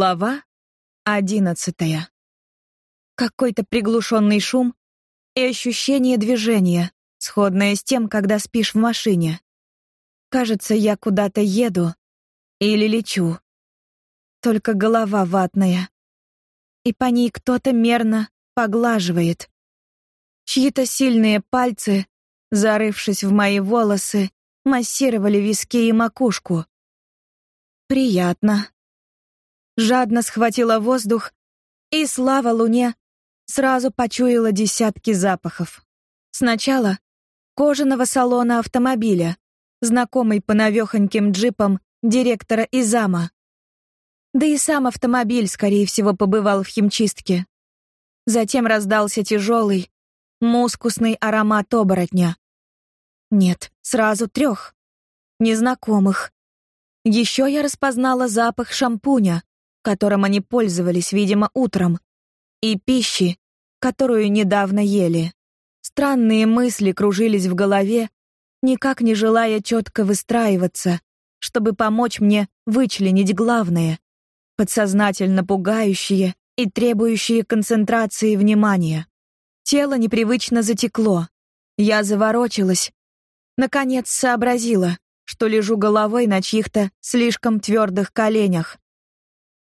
Глава одиннадцатая. Какой-то приглушенный шум и ощущение движения, сходное с тем, когда спишь в машине. Кажется, я куда-то еду или лечу. Только голова ватная. И по ней кто-то мерно поглаживает. Чьи-то сильные пальцы, зарывшись в мои волосы, массировали виски и макушку. Приятно жадно схватила воздух и, слава луне, сразу почуяла десятки запахов. Сначала кожаного салона автомобиля, знакомый по навехоньким джипам директора Изама. Да и сам автомобиль, скорее всего, побывал в химчистке. Затем раздался тяжелый, мускусный аромат оборотня. Нет, сразу трех. Незнакомых. Еще я распознала запах шампуня, которым они пользовались, видимо, утром, и пищи, которую недавно ели. Странные мысли кружились в голове, никак не желая четко выстраиваться, чтобы помочь мне вычленить главное, подсознательно пугающее и требующее концентрации внимания. Тело непривычно затекло. Я заворочилась. Наконец сообразила, что лежу головой на чьих-то слишком твердых коленях.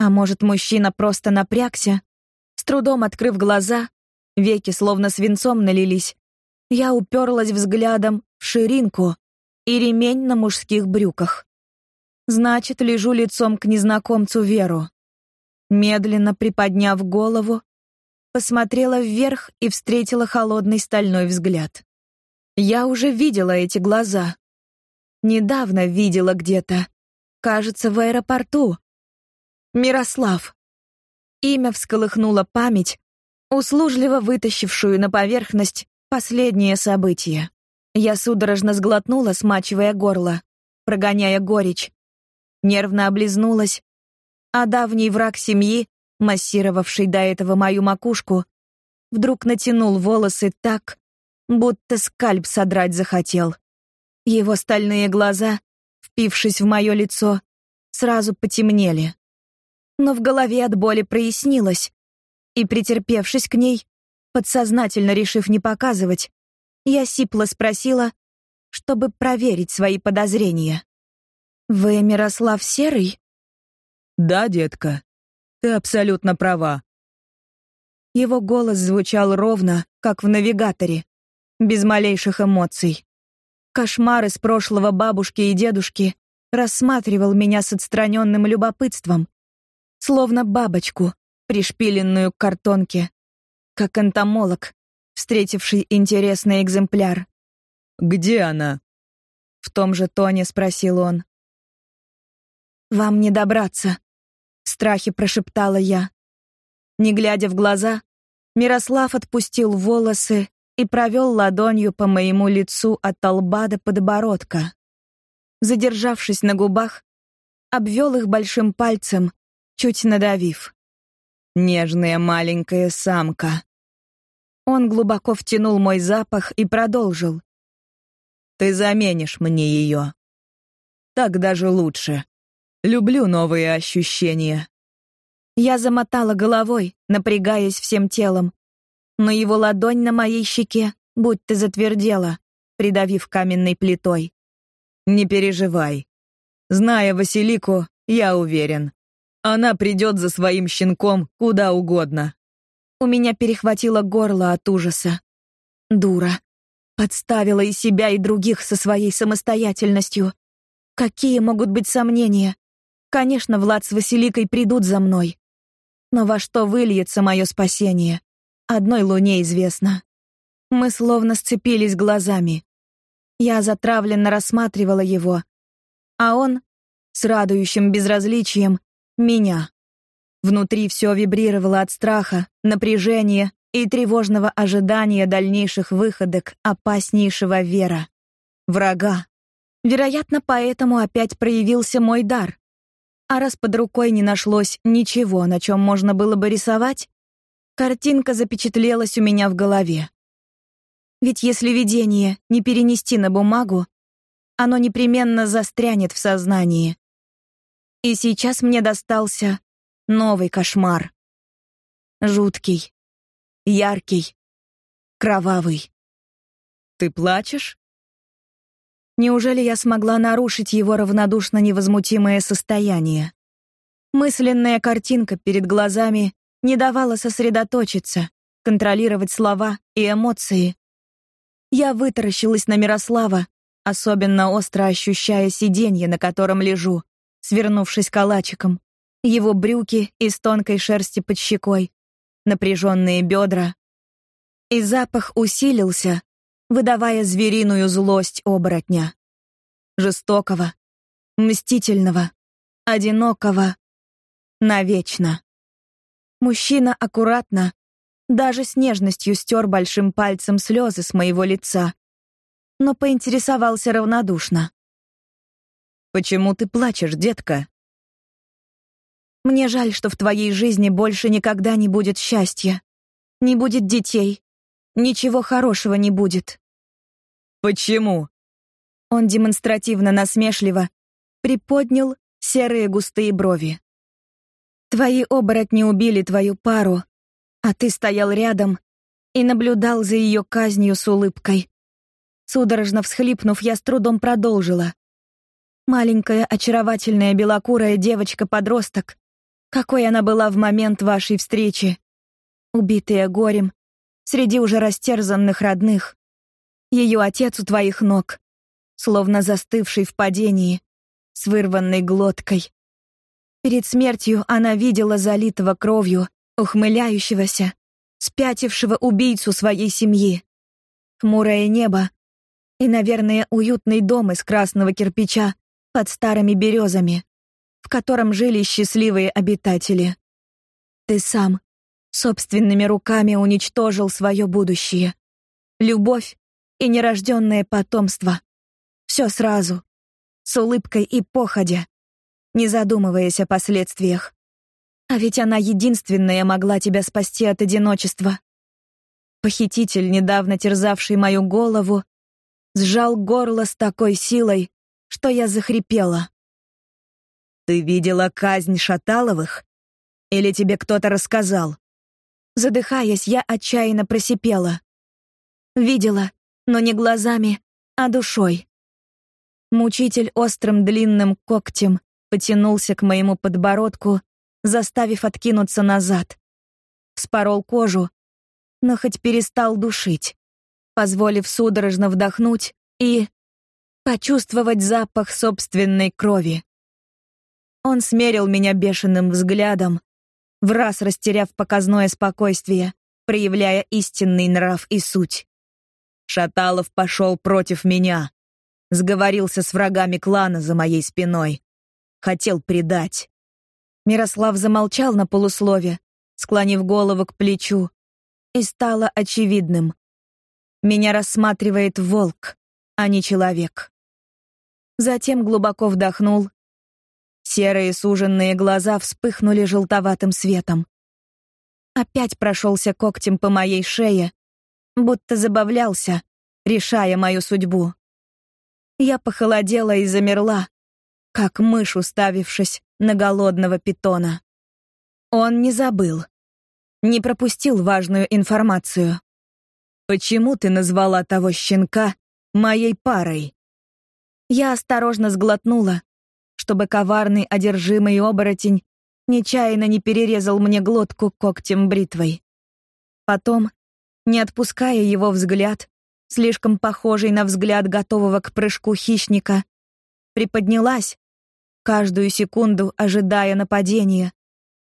А может, мужчина просто напрягся? С трудом открыв глаза, веки словно свинцом налились. Я уперлась взглядом в ширинку и ремень на мужских брюках. Значит, лежу лицом к незнакомцу Веру. Медленно приподняв голову, посмотрела вверх и встретила холодный стальной взгляд. Я уже видела эти глаза. Недавно видела где-то. Кажется, в аэропорту. Мирослав. Имя всколыхнуло память, услужливо вытащившую на поверхность последнее событие. Я судорожно сглотнула, смачивая горло, прогоняя горечь. Нервно облизнулась, а давний враг семьи, массировавший до этого мою макушку, вдруг натянул волосы так, будто скальп содрать захотел. Его стальные глаза, впившись в мое лицо, сразу потемнели но в голове от боли прояснилось. И, претерпевшись к ней, подсознательно решив не показывать, я сипло спросила, чтобы проверить свои подозрения. «Вы Мирослав Серый?» «Да, детка, ты абсолютно права». Его голос звучал ровно, как в навигаторе, без малейших эмоций. Кошмар из прошлого бабушки и дедушки рассматривал меня с отстраненным любопытством, словно бабочку, пришпиленную к картонке, как энтомолог, встретивший интересный экземпляр. «Где она?» В том же тоне спросил он. «Вам не добраться», — в страхе прошептала я. Не глядя в глаза, Мирослав отпустил волосы и провел ладонью по моему лицу от лба до подбородка. Задержавшись на губах, обвел их большим пальцем, чуть надавив. Нежная маленькая самка. Он глубоко втянул мой запах и продолжил. Ты заменишь мне ее. Так даже лучше. Люблю новые ощущения. Я замотала головой, напрягаясь всем телом, но его ладонь на моей щеке будто затвердела, придавив каменной плитой. Не переживай. Зная Василику, я уверен, она придет за своим щенком куда угодно. У меня перехватило горло от ужаса. Дура. Подставила и себя, и других со своей самостоятельностью. Какие могут быть сомнения? Конечно, Влад с Василикой придут за мной. Но во что выльется мое спасение? Одной луне известно. Мы словно сцепились глазами. Я затравленно рассматривала его, а он, с радующим безразличием, меня. Внутри все вибрировало от страха, напряжения и тревожного ожидания дальнейших выходок опаснейшего Вера. Врага. Вероятно, поэтому опять проявился мой дар. А раз под рукой не нашлось ничего, на чем можно было бы рисовать, картинка запечатлелась у меня в голове. Ведь если видение не перенести на бумагу, оно непременно застрянет в сознании, и сейчас мне достался новый кошмар. Жуткий, яркий, кровавый. Ты плачешь? Неужели я смогла нарушить его равнодушно невозмутимое состояние? Мысленная картинка перед глазами не давала сосредоточиться, контролировать слова и эмоции. Я вытаращилась на Мирослава, особенно остро ощущая сиденье, на котором лежу, свернувшись калачиком, его брюки из тонкой шерсти под щекой, напряженные бедра. И запах усилился, выдавая звериную злость оборотня. Жестокого, мстительного, одинокого, навечно. Мужчина аккуратно, даже с нежностью стер большим пальцем слезы с моего лица, но поинтересовался равнодушно. «Почему ты плачешь, детка?» «Мне жаль, что в твоей жизни больше никогда не будет счастья, не будет детей, ничего хорошего не будет». «Почему?» Он демонстративно насмешливо приподнял серые густые брови. Твои оборотни убили твою пару, а ты стоял рядом и наблюдал за ее казнью с улыбкой. Судорожно всхлипнув, я с трудом продолжила. Маленькая очаровательная белокурая девочка-подросток, какой она была в момент вашей встречи. Убитая горем, среди уже растерзанных родных. Ее отец у твоих ног, словно застывший в падении, с вырванной глоткой. Перед смертью она видела залитого кровью, ухмыляющегося, спятившего убийцу своей семьи. Хмурое небо и, наверное, уютный дом из красного кирпича под старыми березами, в котором жили счастливые обитатели. Ты сам собственными руками уничтожил свое будущее. Любовь и нерожденное потомство. Все сразу, с улыбкой и походя не задумываясь о последствиях. А ведь она единственная могла тебя спасти от одиночества. Похититель, недавно терзавший мою голову, сжал горло с такой силой, что я захрипела. Ты видела казнь Шаталовых? Или тебе кто-то рассказал? Задыхаясь, я отчаянно просипела. Видела, но не глазами, а душой. Мучитель острым длинным когтем потянулся к моему подбородку, заставив откинуться назад. Спорол кожу, но хоть перестал душить, позволив судорожно вдохнуть и почувствовать запах собственной крови. Он смерил меня бешеным взглядом, в раз растеряв показное спокойствие, проявляя истинный нрав и суть. Шаталов пошел против меня, сговорился с врагами клана за моей спиной хотел предать. Мирослав замолчал на полуслове, склонив голову к плечу, и стало очевидным. Меня рассматривает волк, а не человек. Затем глубоко вдохнул. Серые суженные глаза вспыхнули желтоватым светом. Опять прошелся когтем по моей шее, будто забавлялся, решая мою судьбу. Я похолодела и замерла, как мышь, уставившись на голодного питона. Он не забыл. Не пропустил важную информацию. «Почему ты назвала того щенка моей парой?» Я осторожно сглотнула, чтобы коварный одержимый оборотень нечаянно не перерезал мне глотку когтем бритвой. Потом, не отпуская его взгляд, слишком похожий на взгляд готового к прыжку хищника, приподнялась, каждую секунду ожидая нападения,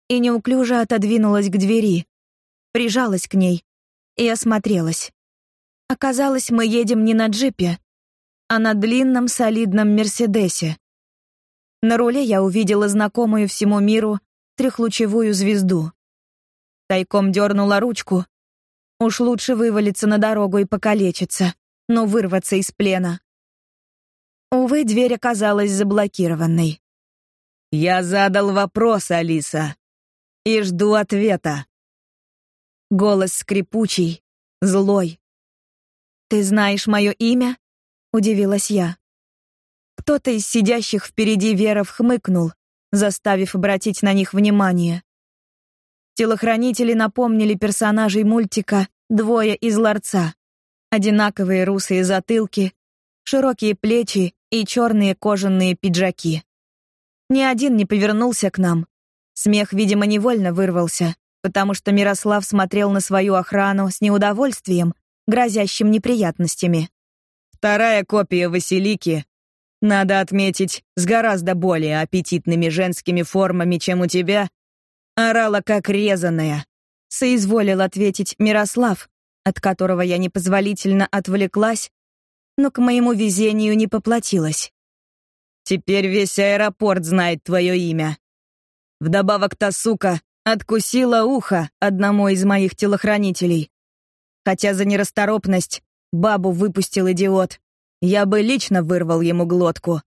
и неуклюже отодвинулась к двери, прижалась к ней и осмотрелась. Оказалось, мы едем не на джипе, а на длинном солидном Мерседесе. На руле я увидела знакомую всему миру трехлучевую звезду. Тайком дернула ручку. Уж лучше вывалиться на дорогу и покалечиться, но вырваться из плена. Увы, дверь оказалась заблокированной. «Я задал вопрос, Алиса, и жду ответа». Голос скрипучий, злой. «Ты знаешь мое имя?» — удивилась я. Кто-то из сидящих впереди веров хмыкнул, заставив обратить на них внимание. Телохранители напомнили персонажей мультика «Двое из ларца». Одинаковые русые затылки, широкие плечи и черные кожаные пиджаки. Ни один не повернулся к нам. Смех, видимо, невольно вырвался, потому что Мирослав смотрел на свою охрану с неудовольствием, грозящим неприятностями. Вторая копия Василики, надо отметить, с гораздо более аппетитными женскими формами, чем у тебя, орала как резаная. Соизволил ответить Мирослав, от которого я непозволительно отвлеклась, но к моему везению не поплатилась. Теперь весь аэропорт знает твое имя. Вдобавок та сука откусила ухо одному из моих телохранителей. Хотя за нерасторопность бабу выпустил идиот. Я бы лично вырвал ему глотку.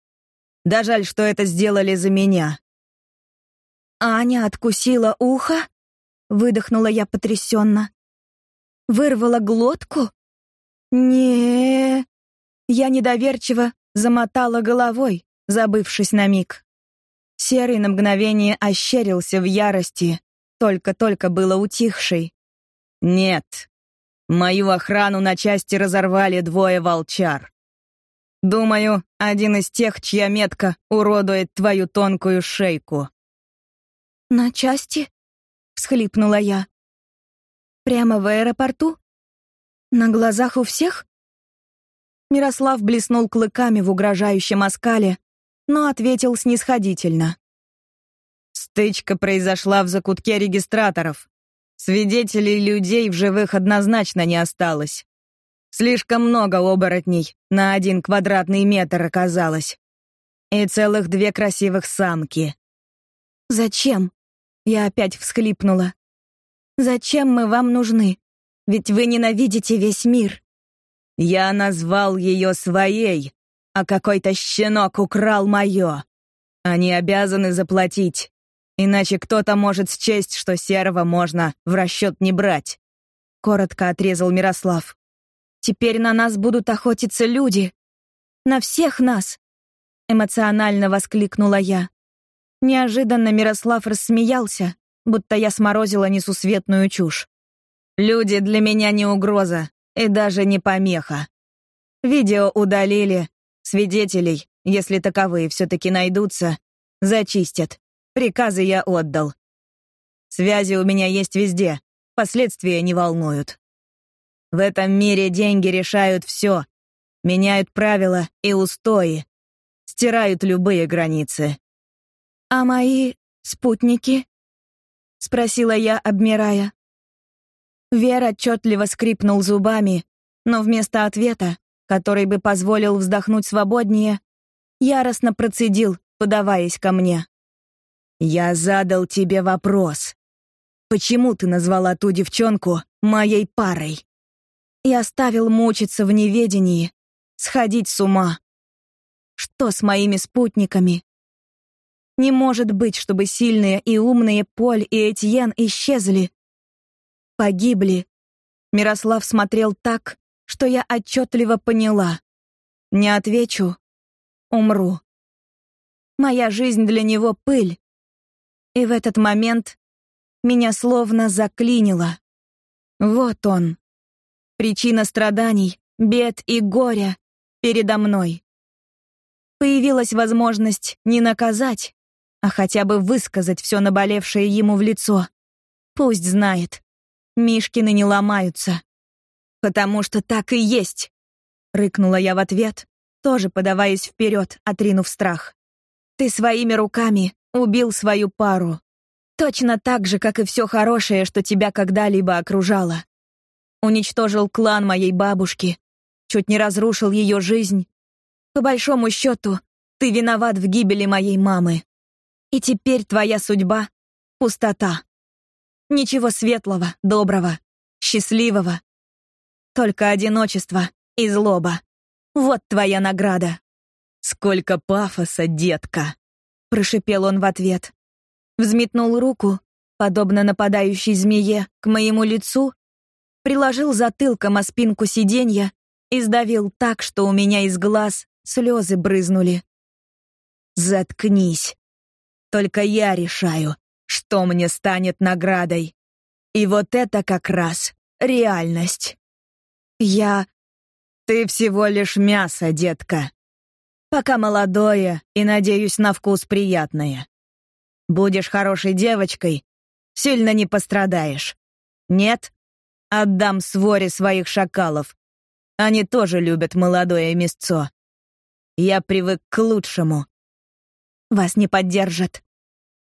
Да жаль, что это сделали за меня. Аня откусила ухо? Выдохнула я потрясенно. Вырвала глотку? Не. Я недоверчиво замотала головой, забывшись на миг. Серый на мгновение ощерился в ярости, только-только было утихший. Нет. Мою охрану на части разорвали двое волчар. Думаю, один из тех, чья метка уродует твою тонкую шейку. На части? всхлипнула я. Прямо в аэропорту? На глазах у всех? Мирослав блеснул клыками в угрожающем оскале, но ответил снисходительно. Стычка произошла в закутке регистраторов. Свидетелей людей в живых однозначно не осталось. Слишком много оборотней на один квадратный метр оказалось. И целых две красивых самки. «Зачем?» Я опять всхлипнула. «Зачем мы вам нужны? Ведь вы ненавидите весь мир». Я назвал ее своей, а какой-то щенок украл мое. Они обязаны заплатить, иначе кто-то может счесть, что серого можно в расчет не брать. Коротко отрезал Мирослав. Теперь на нас будут охотиться люди. На всех нас. Эмоционально воскликнула я. Неожиданно Мирослав рассмеялся, будто я сморозила несусветную чушь. Люди для меня не угроза и даже не помеха. Видео удалили, свидетелей, если таковые все-таки найдутся, зачистят. Приказы я отдал. Связи у меня есть везде, последствия не волнуют. В этом мире деньги решают все, меняют правила и устои, стирают любые границы. «А мои спутники?» — спросила я, обмирая. Вер отчетливо скрипнул зубами, но вместо ответа, который бы позволил вздохнуть свободнее, яростно процедил, подаваясь ко мне. «Я задал тебе вопрос. Почему ты назвала ту девчонку моей парой?» И оставил мучиться в неведении, сходить с ума. Что с моими спутниками? Не может быть, чтобы сильные и умные Поль и Этьен исчезли. Погибли. Мирослав смотрел так, что я отчетливо поняла. Не отвечу — умру. Моя жизнь для него — пыль. И в этот момент меня словно заклинило. Вот он. Причина страданий, бед и горя передо мной. Появилась возможность не наказать, а хотя бы высказать все наболевшее ему в лицо. Пусть знает. Мишкины не ломаются. Потому что так и есть. Рыкнула я в ответ, тоже подаваясь вперед, отринув страх. Ты своими руками убил свою пару. Точно так же, как и все хорошее, что тебя когда-либо окружало. Уничтожил клан моей бабушки, чуть не разрушил ее жизнь. По большому счету, ты виноват в гибели моей мамы. И теперь твоя судьба — пустота. Ничего светлого, доброго, счастливого. Только одиночество и злоба. Вот твоя награда. Сколько пафоса, детка, прошипел он в ответ. Взметнул руку, подобно нападающей змее, к моему лицу, приложил затылком о спинку сиденья и сдавил так, что у меня из глаз слезы брызнули. Заткнись. Только я решаю, что мне станет наградой. И вот это как раз реальность. Я... Ты всего лишь мясо, детка. Пока молодое и, надеюсь, на вкус приятное. Будешь хорошей девочкой, сильно не пострадаешь. Нет? Отдам своре своих шакалов. Они тоже любят молодое мясцо. Я привык к лучшему. Вас не поддержат.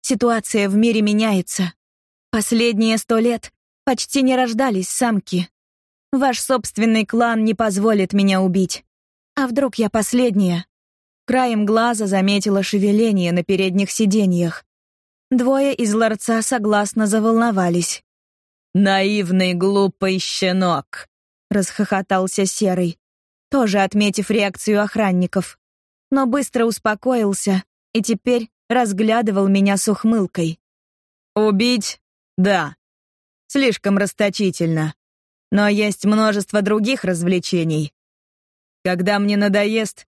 Ситуация в мире меняется. Последние сто лет почти не рождались самки. Ваш собственный клан не позволит меня убить. А вдруг я последняя? Краем глаза заметила шевеление на передних сиденьях. Двое из ларца согласно заволновались. «Наивный глупый щенок!» — расхохотался Серый, тоже отметив реакцию охранников. Но быстро успокоился и теперь разглядывал меня с ухмылкой. «Убить? Да. Слишком расточительно. Но есть множество других развлечений. Когда мне надоест,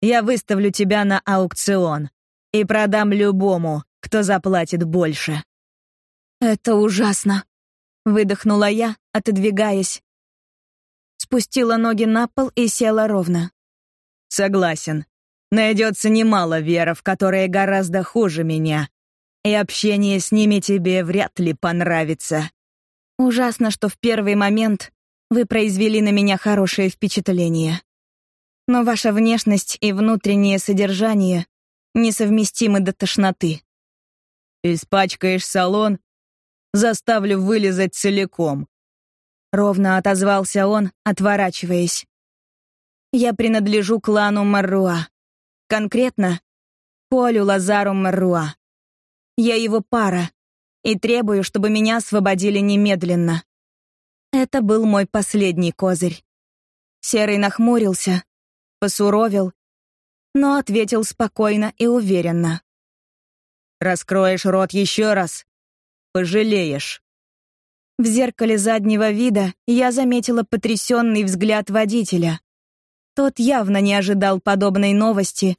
я выставлю тебя на аукцион и продам любому, кто заплатит больше. Это ужасно, выдохнула я, отодвигаясь. Спустила ноги на пол и села ровно. Согласен. Найдется немало веров, которые гораздо хуже меня, и общение с ними тебе вряд ли понравится. Ужасно, что в первый момент вы произвели на меня хорошее впечатление. Но ваша внешность и внутреннее содержание несовместимы до тошноты. Испачкаешь салон, заставлю вылезать целиком. Ровно отозвался он, отворачиваясь. Я принадлежу клану Марруа. Конкретно, Полю Лазару Марруа. Я его пара, и требую, чтобы меня освободили немедленно. Это был мой последний козырь. Серый нахмурился, посуровил, но ответил спокойно и уверенно. «Раскроешь рот еще раз, пожалеешь». В зеркале заднего вида я заметила потрясенный взгляд водителя. Тот явно не ожидал подобной новости,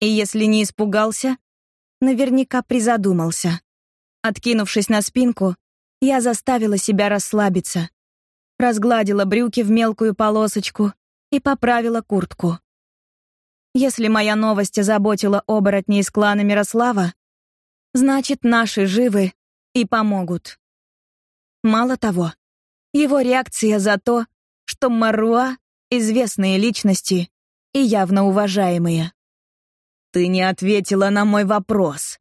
и если не испугался, наверняка призадумался. Откинувшись на спинку, я заставила себя расслабиться. Разгладила брюки в мелкую полосочку и поправила куртку. Если моя новость озаботила оборотней из клана Мирослава, значит, наши живы и помогут. Мало того, его реакция за то, что Маруа — известные личности и явно уважаемые. «Ты не ответила на мой вопрос»,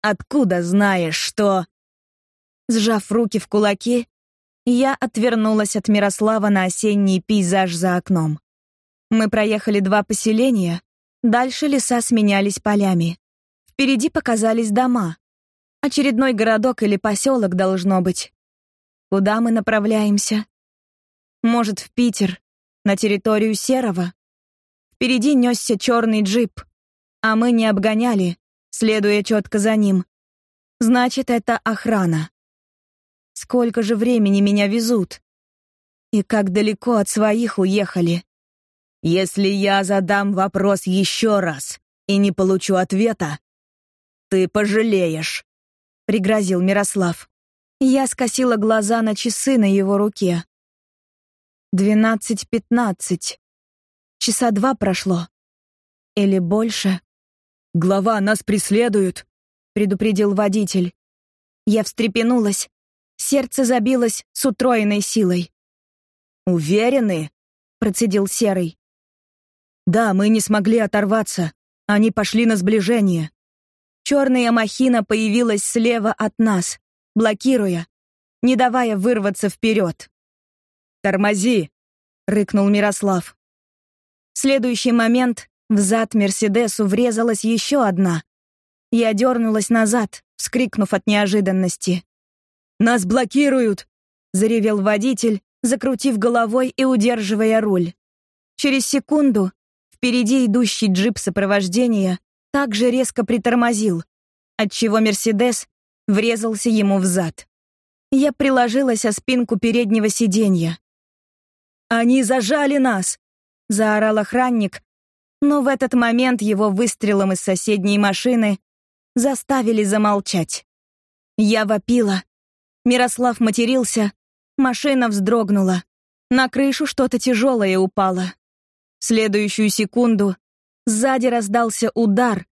Откуда знаешь, что...» Сжав руки в кулаки, я отвернулась от Мирослава на осенний пейзаж за окном. Мы проехали два поселения, дальше леса сменялись полями. Впереди показались дома. Очередной городок или поселок должно быть. Куда мы направляемся? Может, в Питер, на территорию Серого? Впереди несся черный джип, а мы не обгоняли, следуя четко за ним. Значит, это охрана. Сколько же времени меня везут? И как далеко от своих уехали? Если я задам вопрос еще раз и не получу ответа, ты пожалеешь, пригрозил Мирослав. Я скосила глаза на часы на его руке. Двенадцать пятнадцать. Часа два прошло. Или больше. «Глава, нас преследуют!» — предупредил водитель. Я встрепенулась. Сердце забилось с утроенной силой. «Уверены?» — процедил Серый. «Да, мы не смогли оторваться. Они пошли на сближение. Черная махина появилась слева от нас, блокируя, не давая вырваться вперед. «Тормози!» — рыкнул Мирослав. В следующий момент в зад Мерседесу врезалась еще одна. Я дернулась назад, вскрикнув от неожиданности. «Нас блокируют!» — заревел водитель, закрутив головой и удерживая руль. Через секунду впереди идущий джип сопровождения также резко притормозил, отчего Мерседес врезался ему в зад. Я приложилась о спинку переднего сиденья. «Они зажали нас!» — заорал охранник, но в этот момент его выстрелом из соседней машины заставили замолчать. Я вопила. Мирослав матерился. Машина вздрогнула. На крышу что-то тяжелое упало. В следующую секунду сзади раздался удар,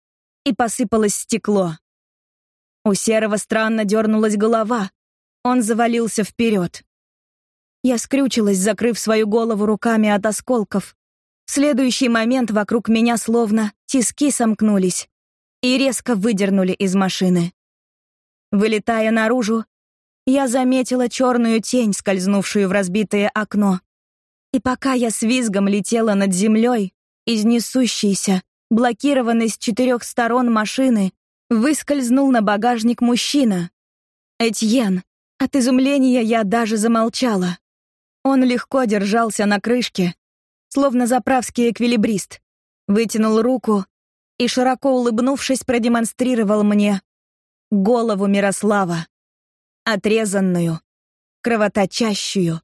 и посыпалось стекло. У Серого странно дернулась голова. Он завалился вперед. Я скрючилась, закрыв свою голову руками от осколков. В следующий момент вокруг меня словно тиски сомкнулись и резко выдернули из машины. Вылетая наружу, я заметила черную тень, скользнувшую в разбитое окно. И пока я с визгом летела над землей, из несущейся, блокированной с четырех сторон машины, выскользнул на багажник мужчина. Этьен. От изумления я даже замолчала. Он легко держался на крышке, словно заправский эквилибрист. Вытянул руку и, широко улыбнувшись, продемонстрировал мне голову Мирослава. Отрезанную, кровоточащую.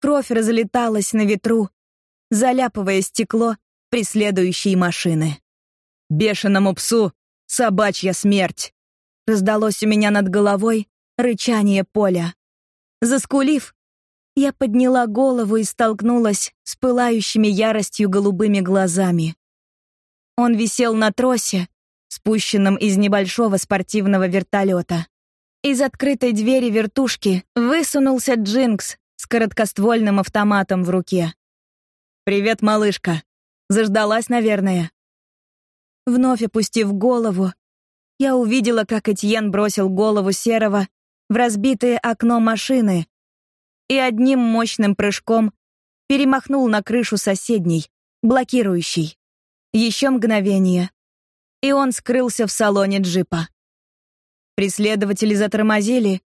Кровь разлеталась на ветру, заляпывая стекло преследующей машины. «Бешеному псу собачья смерть!» Раздалось у меня над головой рычание поля. Заскулив, я подняла голову и столкнулась с пылающими яростью голубыми глазами. Он висел на тросе, спущенном из небольшого спортивного вертолета. Из открытой двери вертушки высунулся Джинкс с короткоствольным автоматом в руке. «Привет, малышка. Заждалась, наверное?» Вновь опустив голову, я увидела, как Этьен бросил голову Серого в разбитое окно машины и одним мощным прыжком перемахнул на крышу соседней, блокирующей. Еще мгновение, и он скрылся в салоне джипа. Преследователи затормозили,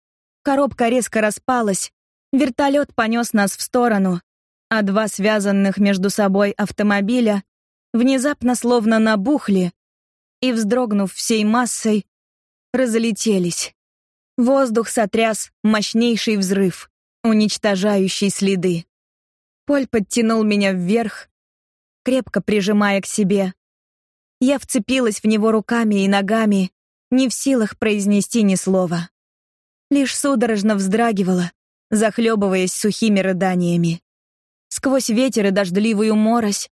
коробка резко распалась, вертолет понес нас в сторону, а два связанных между собой автомобиля внезапно словно набухли и, вздрогнув всей массой, разлетелись. Воздух сотряс мощнейший взрыв, уничтожающий следы. Поль подтянул меня вверх, крепко прижимая к себе. Я вцепилась в него руками и ногами, не в силах произнести ни слова. Лишь судорожно вздрагивала, захлебываясь сухими рыданиями. Сквозь ветер и дождливую морось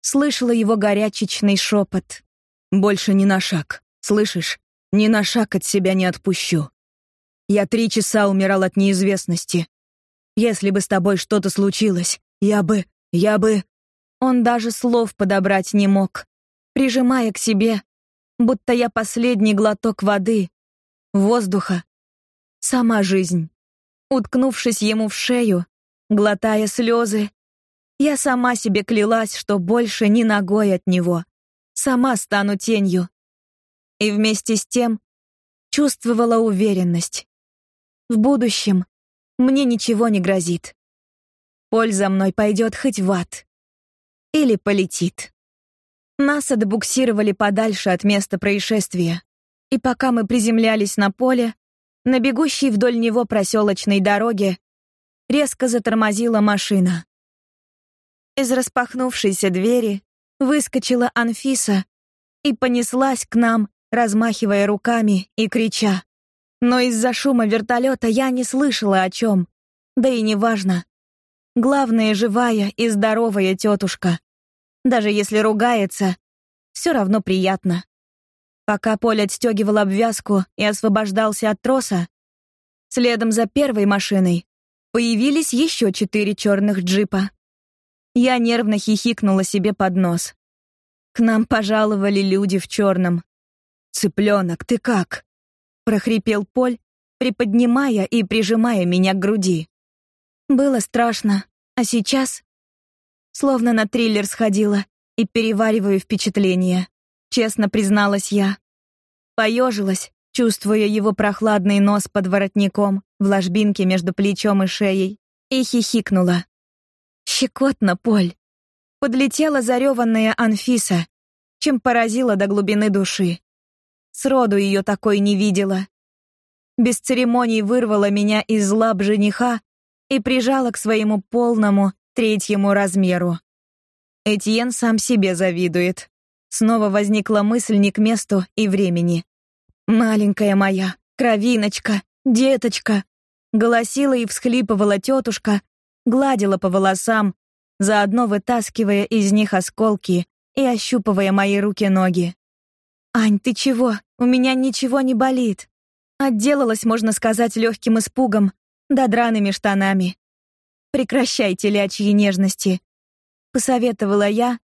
слышала его горячечный шепот. «Больше ни на шаг, слышишь? Ни на шаг от себя не отпущу. Я три часа умирал от неизвестности. Если бы с тобой что-то случилось, я бы... я бы...» Он даже слов подобрать не мог, прижимая к себе, будто я последний глоток воды, воздуха, сама жизнь. Уткнувшись ему в шею, глотая слезы, я сама себе клялась, что больше ни ногой от него. Сама стану тенью. И вместе с тем чувствовала уверенность. В будущем мне ничего не грозит. Польза мной пойдет хоть в ад. Или полетит. Нас отбуксировали подальше от места происшествия. И пока мы приземлялись на поле, на бегущей вдоль него проселочной дороге резко затормозила машина. Из распахнувшейся двери выскочила Анфиса и понеслась к нам, размахивая руками и крича. Но из-за шума вертолета я не слышала о чем. Да и неважно. Главное живая и здоровая тетушка. Даже если ругается, все равно приятно. Пока Поль отстегивал обвязку и освобождался от троса, следом за первой машиной появились еще четыре черных джипа. Я нервно хихикнула себе под нос. К нам пожаловали люди в черном. «Цыпленок, ты как?» — прохрипел Поль, приподнимая и прижимая меня к груди. Было страшно, а сейчас... Словно на триллер сходила и перевариваю впечатления. Честно призналась я. Поежилась, чувствуя его прохладный нос под воротником, в ложбинке между плечом и шеей, и хихикнула. Щекотно, Поль. Подлетела зареванная Анфиса, чем поразила до глубины души. Сроду ее такой не видела. Без церемоний вырвала меня из лап жениха и прижала к своему полному третьему размеру. Этьен сам себе завидует. Снова возникла мысль не к месту и времени. Маленькая моя, Кровиночка, деточка, голосила и всхлипывала тетушка, гладила по волосам, заодно вытаскивая из них осколки и ощупывая мои руки-ноги. Ань, ты чего? У меня ничего не болит. Отделалась, можно сказать, легким испугом, да драными штанами. Прекращайте лячьи нежности, посоветовала я,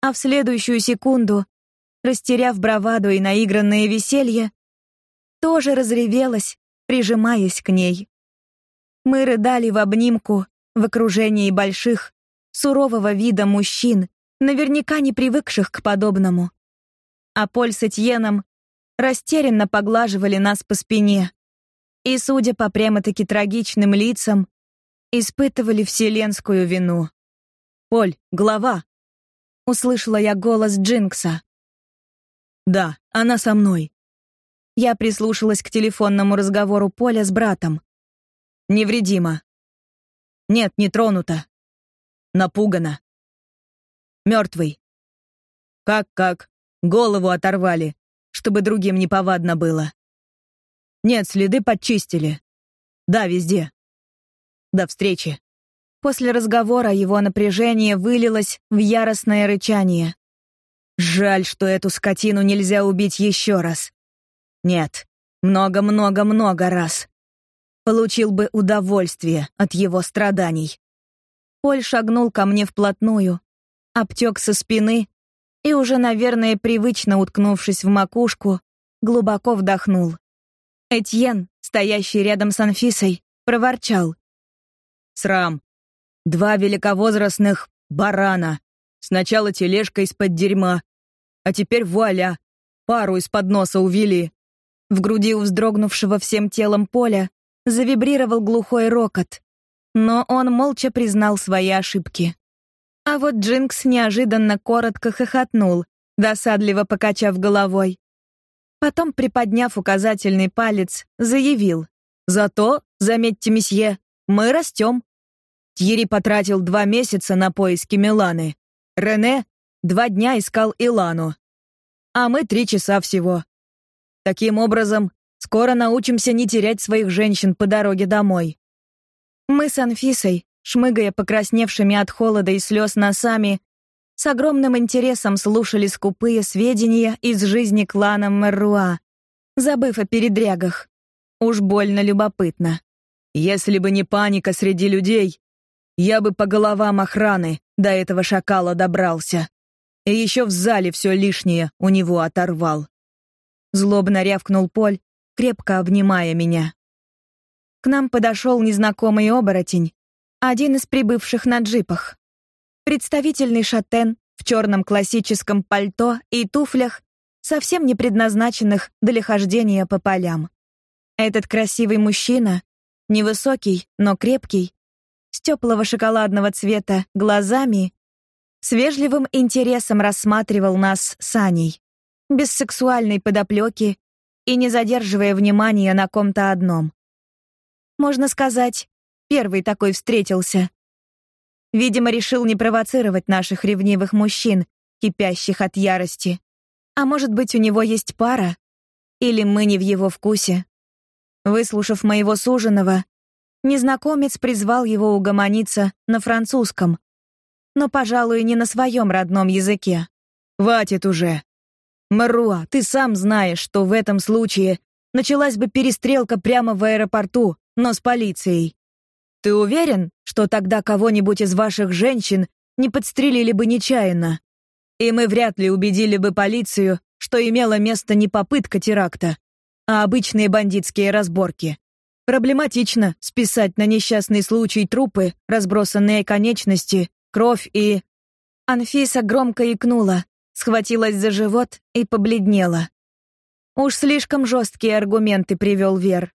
а в следующую секунду, растеряв браваду и наигранное веселье, тоже разревелась, прижимаясь к ней. Мы рыдали в обнимку в окружении больших, сурового вида мужчин, наверняка не привыкших к подобному. А Поль с Этьеном растерянно поглаживали нас по спине и, судя по прямо-таки трагичным лицам, испытывали вселенскую вину. «Поль, глава!» — услышала я голос Джинкса. «Да, она со мной». Я прислушалась к телефонному разговору Поля с братом. «Невредима». «Нет, не тронута». «Напугана». «Мертвый». «Как-как? Голову оторвали, чтобы другим не повадно было». «Нет, следы подчистили. Да, везде». До встречи. После разговора его напряжение вылилось в яростное рычание. Жаль, что эту скотину нельзя убить еще раз. Нет, много-много-много раз. Получил бы удовольствие от его страданий. Поль шагнул ко мне вплотную, обтек со спины и уже, наверное, привычно уткнувшись в макушку, глубоко вдохнул. Этьен, стоящий рядом с Анфисой, проворчал: Срам. Два великовозрастных барана. Сначала тележка из-под дерьма, а теперь вуаля, пару из-под носа увели. В груди у вздрогнувшего всем телом поля завибрировал глухой рокот, но он молча признал свои ошибки. А вот Джинкс неожиданно коротко хохотнул, досадливо покачав головой. Потом, приподняв указательный палец, заявил: "Зато, заметьте, месье, мы растем. Тьерри потратил два месяца на поиски Миланы. Рене два дня искал Илану. А мы три часа всего. Таким образом, скоро научимся не терять своих женщин по дороге домой. Мы с Анфисой, шмыгая покрасневшими от холода и слез носами, с огромным интересом слушали скупые сведения из жизни клана Мерруа, забыв о передрягах. Уж больно любопытно. Если бы не паника среди людей, я бы по головам охраны до этого шакала добрался. И еще в зале все лишнее у него оторвал. Злобно рявкнул Поль, крепко обнимая меня. К нам подошел незнакомый оборотень, один из прибывших на джипах. Представительный шатен в черном классическом пальто и туфлях, совсем не предназначенных для хождения по полям. Этот красивый мужчина невысокий, но крепкий, с теплого шоколадного цвета глазами, с вежливым интересом рассматривал нас с Аней, без сексуальной подоплеки и не задерживая внимания на ком-то одном. Можно сказать, первый такой встретился. Видимо, решил не провоцировать наших ревнивых мужчин, кипящих от ярости. А может быть, у него есть пара? Или мы не в его вкусе? Выслушав моего суженого, незнакомец призвал его угомониться на французском, но, пожалуй, не на своем родном языке. «Хватит уже! Маруа, ты сам знаешь, что в этом случае началась бы перестрелка прямо в аэропорту, но с полицией. Ты уверен, что тогда кого-нибудь из ваших женщин не подстрелили бы нечаянно? И мы вряд ли убедили бы полицию, что имела место не попытка теракта, а обычные бандитские разборки. Проблематично списать на несчастный случай трупы, разбросанные конечности, кровь и... Анфиса громко икнула, схватилась за живот и побледнела. Уж слишком жесткие аргументы привел Вер.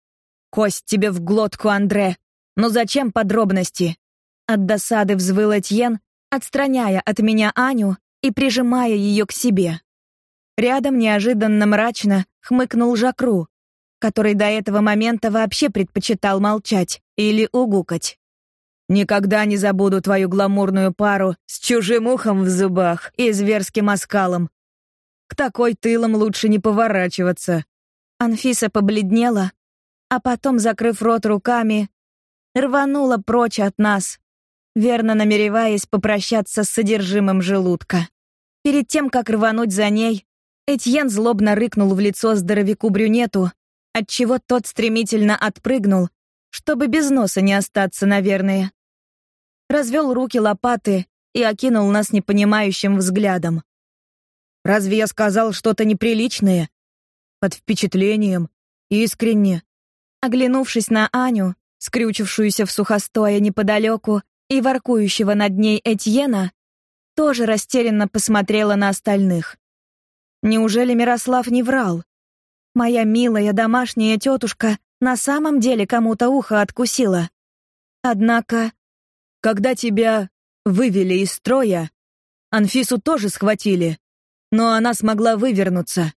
Кость тебе в глотку, Андре. Но зачем подробности? От досады взвыл Этьен, отстраняя от меня Аню и прижимая ее к себе. Рядом неожиданно мрачно хмыкнул Жакру, который до этого момента вообще предпочитал молчать или угукать. Никогда не забуду твою гламурную пару с чужим ухом в зубах и зверским оскалом. К такой тылам лучше не поворачиваться. Анфиса побледнела, а потом, закрыв рот руками, рванула прочь от нас, верно намереваясь попрощаться с содержимым желудка. Перед тем, как рвануть за ней, Этьен злобно рыкнул в лицо здоровяку-брюнету, отчего тот стремительно отпрыгнул, чтобы без носа не остаться, наверное. Развел руки лопаты и окинул нас непонимающим взглядом. «Разве я сказал что-то неприличное?» Под впечатлением, искренне. Оглянувшись на Аню, скрючившуюся в сухостое неподалеку, и воркующего над ней Этьена, тоже растерянно посмотрела на остальных. Неужели Мирослав не врал? Моя милая домашняя тетушка на самом деле кому-то ухо откусила. Однако, когда тебя вывели из строя, Анфису тоже схватили, но она смогла вывернуться.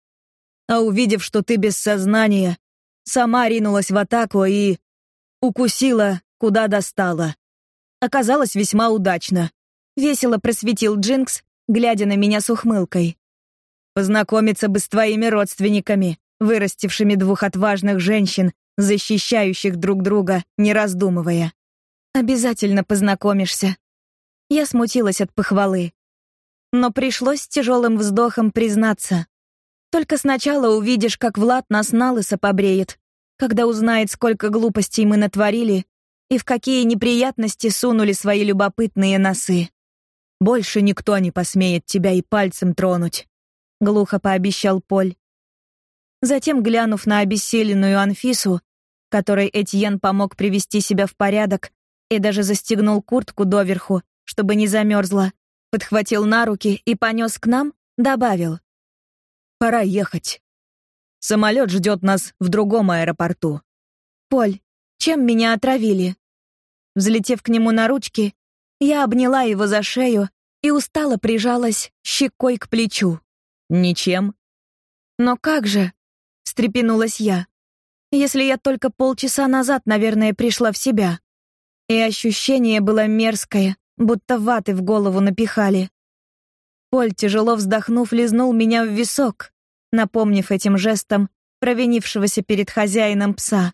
А увидев, что ты без сознания, сама ринулась в атаку и укусила, куда достала. Оказалось весьма удачно. Весело просветил Джинкс, глядя на меня с ухмылкой. Познакомиться бы с твоими родственниками, вырастившими двух отважных женщин, защищающих друг друга, не раздумывая. Обязательно познакомишься. Я смутилась от похвалы. Но пришлось с тяжелым вздохом признаться. Только сначала увидишь, как Влад нас на лысо побреет, когда узнает, сколько глупостей мы натворили и в какие неприятности сунули свои любопытные носы. Больше никто не посмеет тебя и пальцем тронуть глухо пообещал Поль. Затем, глянув на обессиленную Анфису, которой Этьен помог привести себя в порядок и даже застегнул куртку доверху, чтобы не замерзла, подхватил на руки и понес к нам, добавил: "Пора ехать. Самолет ждет нас в другом аэропорту". Поль, чем меня отравили? Взлетев к нему на ручки, я обняла его за шею и устало прижалась щекой к плечу. Ничем. Но как же? встрепенулась я. Если я только полчаса назад, наверное, пришла в себя. И ощущение было мерзкое, будто ваты в голову напихали. Поль, тяжело вздохнув, лизнул меня в висок, напомнив этим жестом провинившегося перед хозяином пса,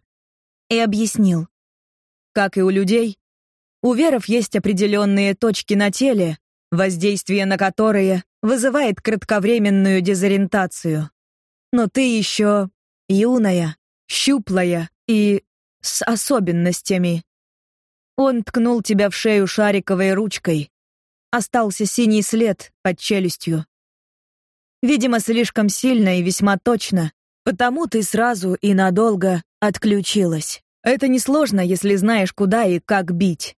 и объяснил. Как и у людей, у веров есть определенные точки на теле, воздействие на которые вызывает кратковременную дезориентацию. Но ты еще юная, щуплая и с особенностями. Он ткнул тебя в шею шариковой ручкой. Остался синий след под челюстью. Видимо, слишком сильно и весьма точно, потому ты сразу и надолго отключилась. Это несложно, если знаешь, куда и как бить.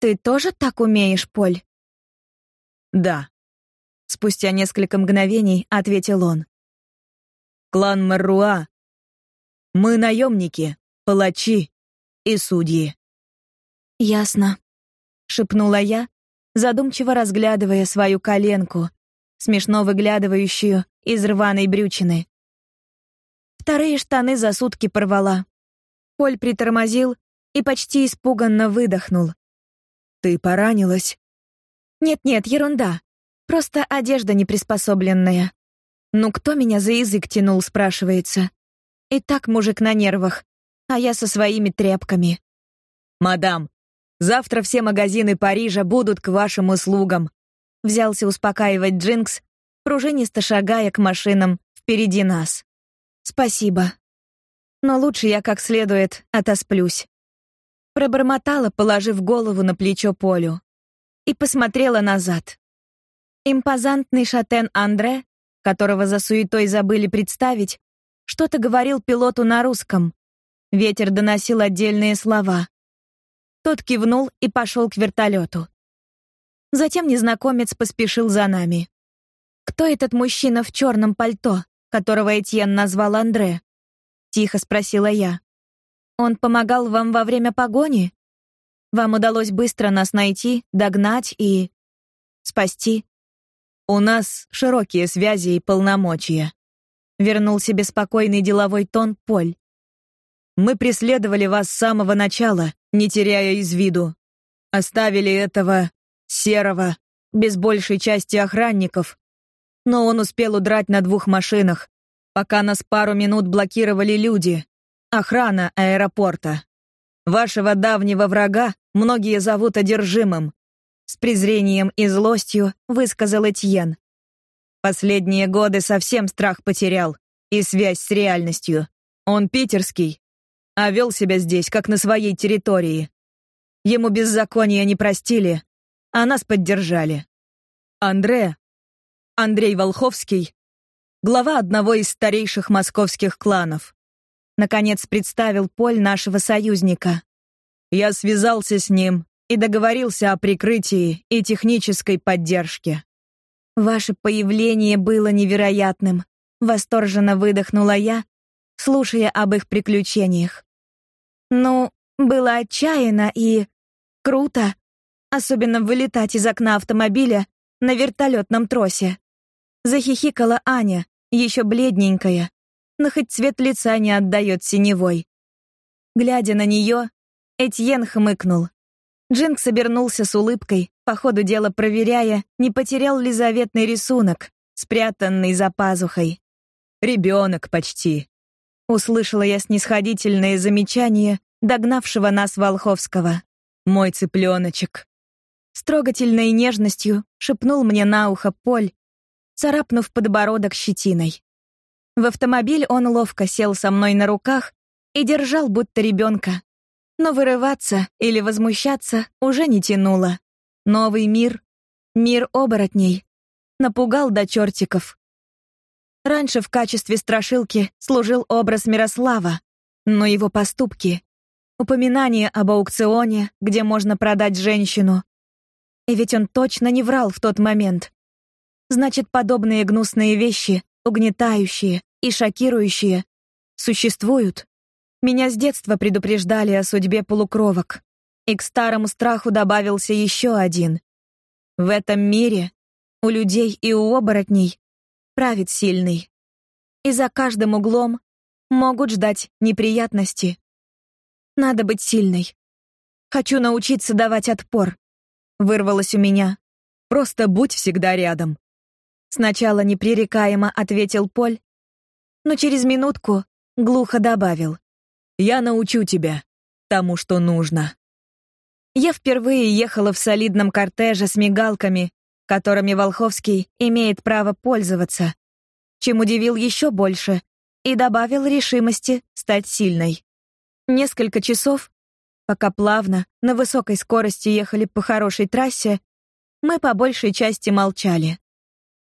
Ты тоже так умеешь, Поль? Да. Спустя несколько мгновений ответил он. Клан Маруа. Мы наемники, палачи и судьи. Ясно, шепнула я, задумчиво разглядывая свою коленку, смешно выглядывающую из рваной брючины. Вторые штаны за сутки порвала. Поль притормозил и почти испуганно выдохнул. Ты поранилась? Нет-нет, ерунда. Просто одежда неприспособленная. Ну кто меня за язык тянул, спрашивается. И так мужик на нервах, а я со своими тряпками. Мадам, завтра все магазины Парижа будут к вашим услугам. Взялся успокаивать Джинкс, пружинисто шагая к машинам впереди нас. Спасибо. Но лучше я как следует отосплюсь. Пробормотала, положив голову на плечо Полю и посмотрела назад. Импозантный шатен Андре, которого за суетой забыли представить, что-то говорил пилоту на русском. Ветер доносил отдельные слова. Тот кивнул и пошел к вертолету. Затем незнакомец поспешил за нами. Кто этот мужчина в черном пальто, которого Этьен назвал Андре? тихо спросила я. Он помогал вам во время погони? Вам удалось быстро нас найти, догнать и спасти. У нас широкие связи и полномочия. Вернул себе спокойный деловой тон Поль. Мы преследовали вас с самого начала, не теряя из виду. Оставили этого серого без большей части охранников, но он успел удрать на двух машинах, Пока нас пару минут блокировали люди, охрана аэропорта. Вашего давнего врага многие зовут одержимым. С презрением и злостью высказал Этьен. Последние годы совсем страх потерял и связь с реальностью. Он питерский, а вел себя здесь, как на своей территории. Ему беззакония не простили, а нас поддержали. Андре, Андрей Волховский, глава одного из старейших московских кланов. Наконец представил Поль нашего союзника. Я связался с ним и договорился о прикрытии и технической поддержке. Ваше появление было невероятным, восторженно выдохнула я, слушая об их приключениях. Ну, было отчаянно и круто, особенно вылетать из окна автомобиля на вертолетном тросе. Захихикала Аня, еще бледненькая, но хоть цвет лица не отдает синевой. Глядя на нее, Этьен хмыкнул. Джинкс обернулся с улыбкой, по ходу дела проверяя, не потерял ли заветный рисунок, спрятанный за пазухой. Ребенок почти. Услышала я снисходительное замечание догнавшего нас Волховского. Мой цыпленочек. С нежностью шепнул мне на ухо Поль, царапнув подбородок щетиной. В автомобиль он ловко сел со мной на руках и держал будто ребенка, но вырываться или возмущаться уже не тянуло. Новый мир, мир оборотней, напугал до чертиков. Раньше в качестве страшилки служил образ Мирослава, но его поступки, упоминание об аукционе, где можно продать женщину. И ведь он точно не врал в тот момент. Значит, подобные гнусные вещи, угнетающие и шокирующие, существуют. Меня с детства предупреждали о судьбе полукровок. И к старому страху добавился еще один. В этом мире у людей и у оборотней правит сильный. И за каждым углом могут ждать неприятности. Надо быть сильной. Хочу научиться давать отпор. Вырвалось у меня. Просто будь всегда рядом. Сначала непререкаемо ответил Поль, но через минутку глухо добавил: я научу тебя тому, что нужно. Я впервые ехала в солидном кортеже с мигалками, которыми Волховский имеет право пользоваться, чем удивил еще больше и добавил решимости стать сильной. Несколько часов, пока плавно, на высокой скорости ехали по хорошей трассе, мы по большей части молчали.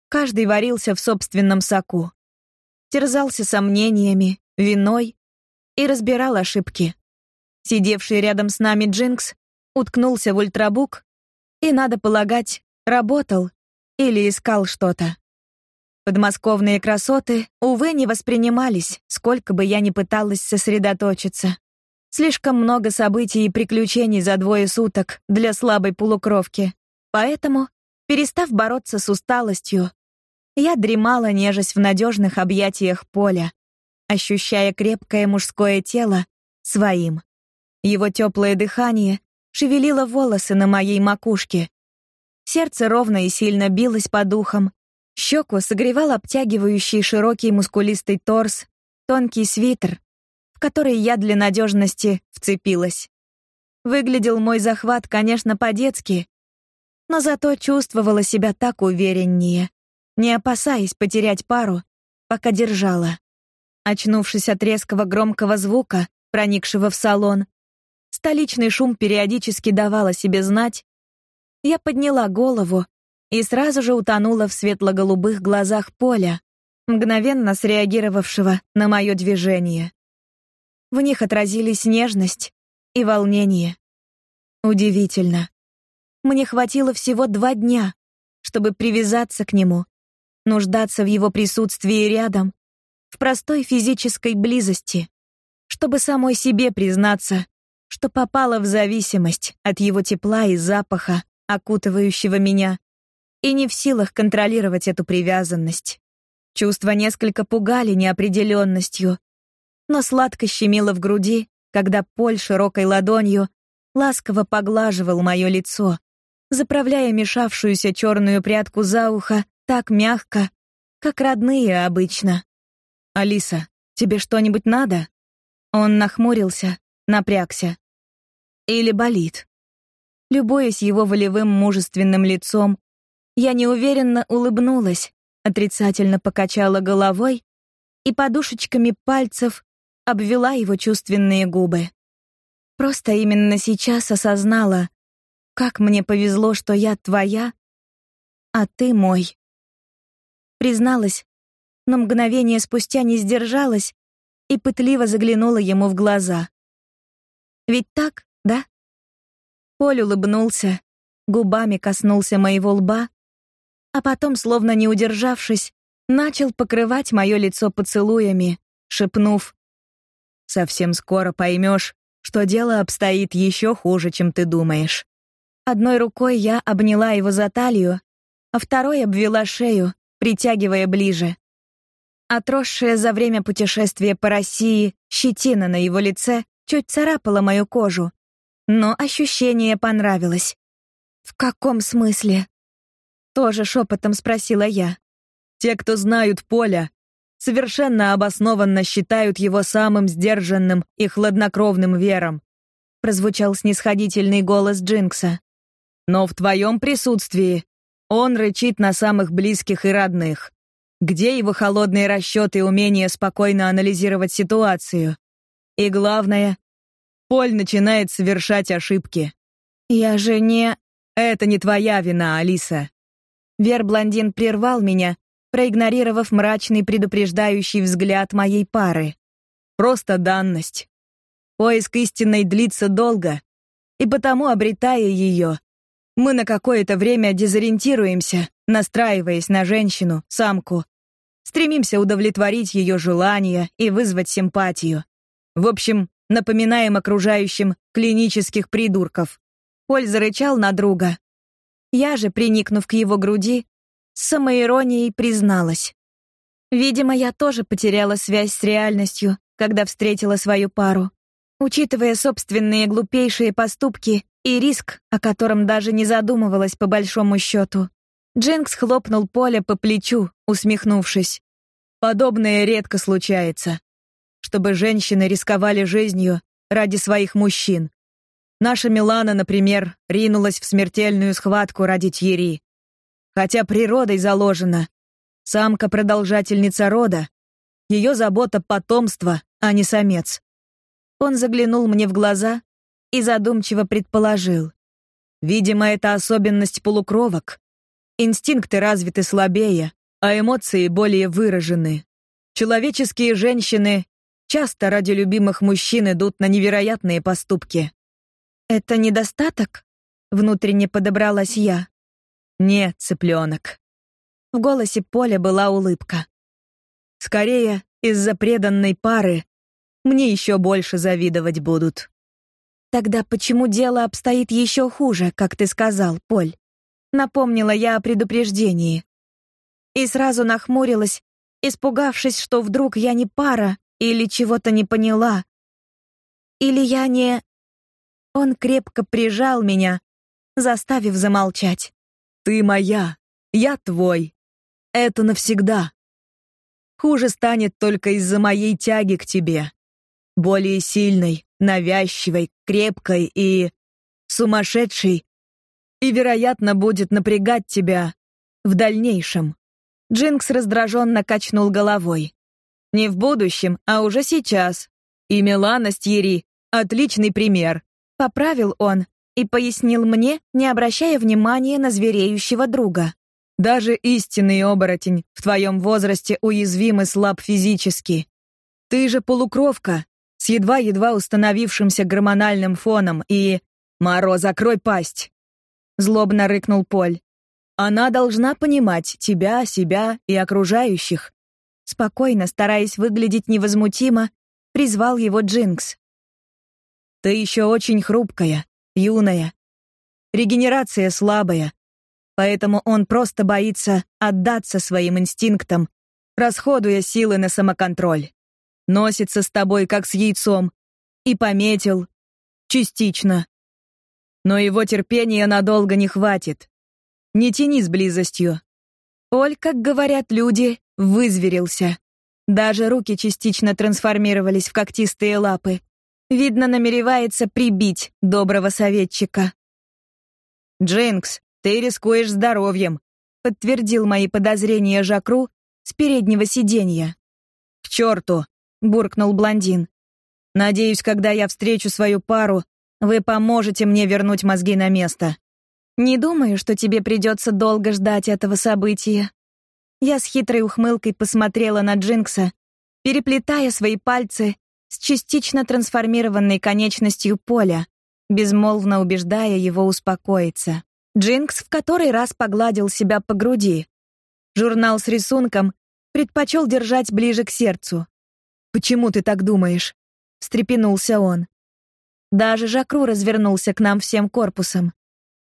Каждый варился в собственном соку. Терзался сомнениями, виной и разбирал ошибки. Сидевший рядом с нами Джинкс уткнулся в ультрабук и, надо полагать, работал или искал что-то. Подмосковные красоты, увы, не воспринимались, сколько бы я ни пыталась сосредоточиться. Слишком много событий и приключений за двое суток для слабой полукровки. Поэтому, перестав бороться с усталостью, я дремала, нежась в надежных объятиях поля, ощущая крепкое мужское тело своим. Его теплое дыхание шевелило волосы на моей макушке. Сердце ровно и сильно билось по духам. Щеку согревал обтягивающий широкий мускулистый торс, тонкий свитер, в который я для надежности вцепилась. Выглядел мой захват, конечно, по-детски, но зато чувствовала себя так увереннее, не опасаясь потерять пару, пока держала. Очнувшись от резкого громкого звука, проникшего в салон, столичный шум периодически давал о себе знать, я подняла голову и сразу же утонула в светло-голубых глазах Поля, мгновенно среагировавшего на мое движение. В них отразились нежность и волнение. Удивительно. Мне хватило всего два дня, чтобы привязаться к нему, нуждаться в его присутствии рядом в простой физической близости, чтобы самой себе признаться, что попала в зависимость от его тепла и запаха, окутывающего меня, и не в силах контролировать эту привязанность. Чувства несколько пугали неопределенностью, но сладко щемило в груди, когда Поль широкой ладонью ласково поглаживал мое лицо, заправляя мешавшуюся черную прядку за ухо так мягко, как родные обычно. Алиса, тебе что-нибудь надо? Он нахмурился, напрягся. Или болит? Любуясь его волевым мужественным лицом, я неуверенно улыбнулась, отрицательно покачала головой и подушечками пальцев обвела его чувственные губы. Просто именно сейчас осознала, как мне повезло, что я твоя, а ты мой. Призналась, но мгновение спустя не сдержалась и пытливо заглянула ему в глаза. Ведь так, да? Поль улыбнулся, губами коснулся моего лба, а потом, словно не удержавшись, начал покрывать мое лицо поцелуями, шепнув: "Совсем скоро поймешь, что дело обстоит еще хуже, чем ты думаешь". Одной рукой я обняла его за талию, а второй обвела шею, притягивая ближе. Отросшая за время путешествия по России щетина на его лице чуть царапала мою кожу, но ощущение понравилось. В каком смысле? тоже шепотом спросила я. Те, кто знают Поля, совершенно обоснованно считают его самым сдержанным и хладнокровным вером, прозвучал снисходительный голос Джинкса. Но в твоем присутствии он рычит на самых близких и родных. Где его холодные расчеты и умение спокойно анализировать ситуацию? И главное, Поль начинает совершать ошибки. Я же не Это не твоя вина, Алиса. Вер-блондин прервал меня, проигнорировав мрачный предупреждающий взгляд моей пары. Просто данность. Поиск истинной длится долго, и потому, обретая ее, мы на какое-то время дезориентируемся, настраиваясь на женщину, самку. Стремимся удовлетворить ее желания и вызвать симпатию. В общем, напоминаем окружающим клинических придурков. Поль зарычал на друга. Я же, приникнув к его груди, с самоиронией призналась. Видимо, я тоже потеряла связь с реальностью, когда встретила свою пару. Учитывая собственные глупейшие поступки, и риск, о котором даже не задумывалась по большому счету. Дженкс хлопнул Поля по плечу, усмехнувшись. Подобное редко случается, чтобы женщины рисковали жизнью ради своих мужчин. Наша Милана, например, ринулась в смертельную схватку ради Тьери. Хотя природой заложено, самка продолжательница рода, ее забота потомство, а не самец. Он заглянул мне в глаза, и задумчиво предположил: "Видимо, это особенность полукровок. Инстинкты развиты слабее, а эмоции более выражены. Человеческие женщины часто ради любимых мужчин идут на невероятные поступки. Это недостаток? Внутренне подобралась я. Нет, цыпленок. В голосе Поля была улыбка. Скорее, из-за преданной пары мне еще больше завидовать будут. Тогда почему дело обстоит еще хуже, как ты сказал, Поль? Напомнила я о предупреждении. И сразу нахмурилась, испугавшись, что вдруг я не пара или чего-то не поняла. Или я не Он крепко прижал меня, заставив замолчать. Ты моя, я твой. Это навсегда. Хуже станет только из-за моей тяги к тебе. Более сильной, навязчивой, крепкой и сумасшедшей, и, вероятно, будет напрягать тебя в дальнейшем. Джинкс раздраженно качнул головой. Не в будущем, а уже сейчас. И Милана Стьери — отличный пример. Поправил он и пояснил мне, не обращая внимания на звереющего друга. Даже истинный оборотень в твоем возрасте уязвим и слаб физически. Ты же полукровка, с едва-едва установившимся гормональным фоном и... «Маро, закрой пасть!» Злобно рыкнул Поль. «Она должна понимать тебя, себя и окружающих». Спокойно, стараясь выглядеть невозмутимо, призвал его Джинкс. «Ты еще очень хрупкая, юная. Регенерация слабая, поэтому он просто боится отдаться своим инстинктам, расходуя силы на самоконтроль носится с тобой как с яйцом, и пометил частично. Но его терпения надолго не хватит. Не тяни с близостью. Оль, как говорят люди, вызверился. Даже руки частично трансформировались в когтистые лапы. Видно, намеревается прибить доброго советчика. «Джинкс, ты рискуешь здоровьем», — подтвердил мои подозрения Жакру с переднего сиденья. «К черту!» — буркнул блондин. «Надеюсь, когда я встречу свою пару, вы поможете мне вернуть мозги на место». «Не думаю, что тебе придется долго ждать этого события». Я с хитрой ухмылкой посмотрела на Джинкса, переплетая свои пальцы с частично трансформированной конечностью поля, безмолвно убеждая его успокоиться. Джинкс в который раз погладил себя по груди. Журнал с рисунком предпочел держать ближе к сердцу. «Почему ты так думаешь?» — встрепенулся он. Даже Жакру развернулся к нам всем корпусом.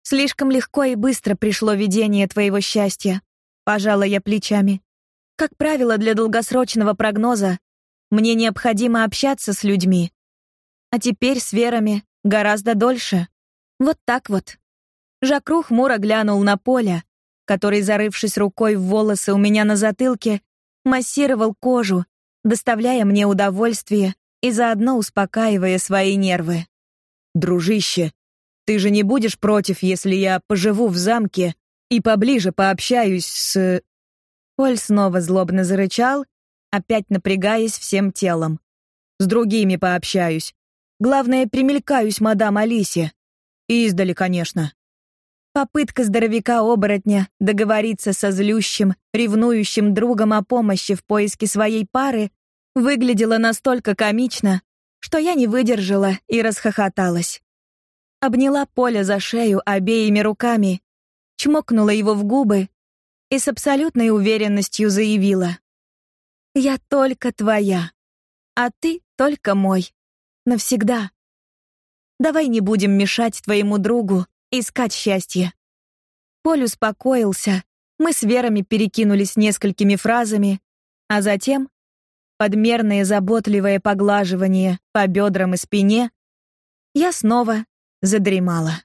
Слишком легко и быстро пришло видение твоего счастья. Пожала я плечами. Как правило, для долгосрочного прогноза мне необходимо общаться с людьми. А теперь с верами гораздо дольше. Вот так вот. Жакру хмуро глянул на Поля, который, зарывшись рукой в волосы у меня на затылке, массировал кожу, доставляя мне удовольствие и заодно успокаивая свои нервы. «Дружище, ты же не будешь против, если я поживу в замке и поближе пообщаюсь с...» Поль снова злобно зарычал, опять напрягаясь всем телом. «С другими пообщаюсь. Главное, примелькаюсь мадам Алисе. Издали, конечно». Попытка здоровяка-оборотня договориться со злющим, ревнующим другом о помощи в поиске своей пары выглядела настолько комично, что я не выдержала и расхохоталась. Обняла Поля за шею обеими руками, чмокнула его в губы и с абсолютной уверенностью заявила: "Я только твоя, а ты только мой. Навсегда. Давай не будем мешать твоему другу искать счастье". Поль успокоился. Мы с Верами перекинулись несколькими фразами, а затем подмерное заботливое поглаживание по бедрам и спине, я снова задремала.